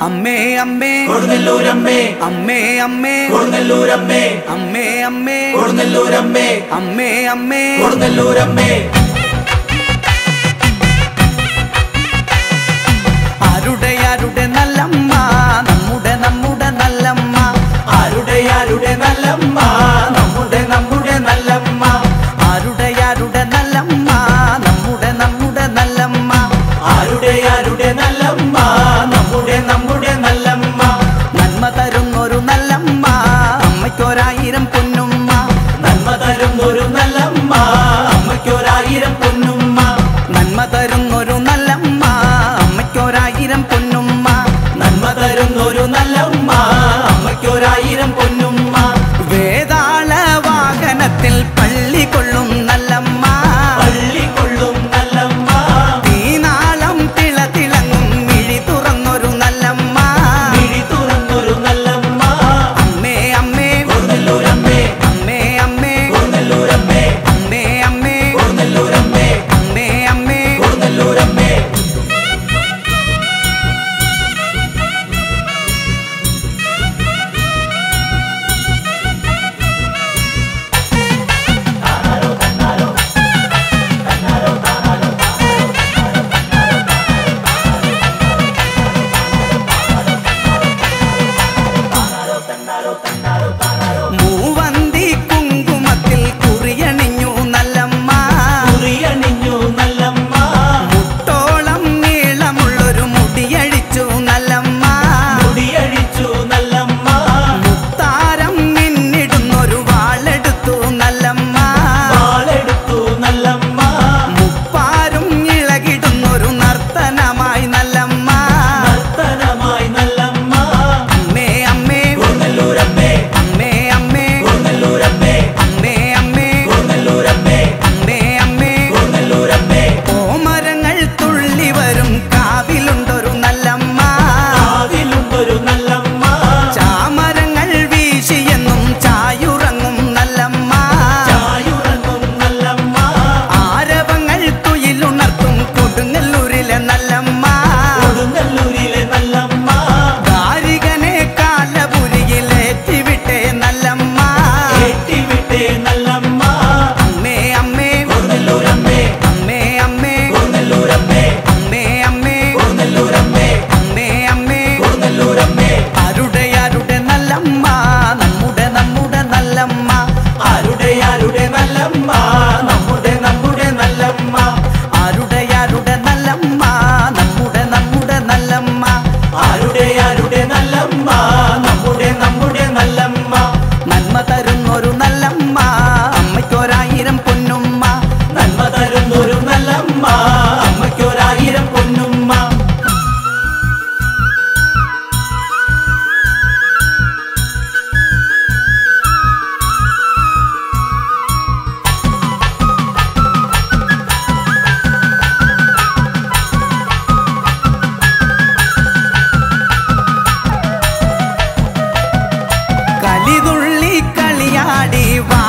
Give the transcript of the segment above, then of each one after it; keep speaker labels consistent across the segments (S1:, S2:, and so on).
S1: അമ്മേ അമ്മേ.
S2: കൊടുങ്ങല്ലൂരമ്മേ.
S1: അമ്മേ അമ്മേ.
S2: കൊടുങ്ങല്ലൂരമ്മേ.
S1: അമ്മേ അമ്മേ.
S2: കൊടുങ്ങല്ലൂരമ്മേ.
S1: അമ്മേ അമ്മേ.
S2: കൊടുങ്ങല്ലൂരമ്മേ.
S1: ആരുടെ ആരുടെ നല്ലമ്മ നമ്മുടെ നമ്മുടെ നല്ലമ്മ.
S2: ആരുടെ ആരുടെ നല്ലമ്മ നമ്മുടെ നമ്മുടെ നല്ലമ്മ.
S1: ആരുടെ ആരുടെ നല്ലമ്മ നമ്മുടെ നമ്മുടെ നല്ലമ്മ.
S2: ആരുടെ ആരുടെ നല്ലമ്മ.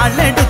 S1: వాళ్ళడు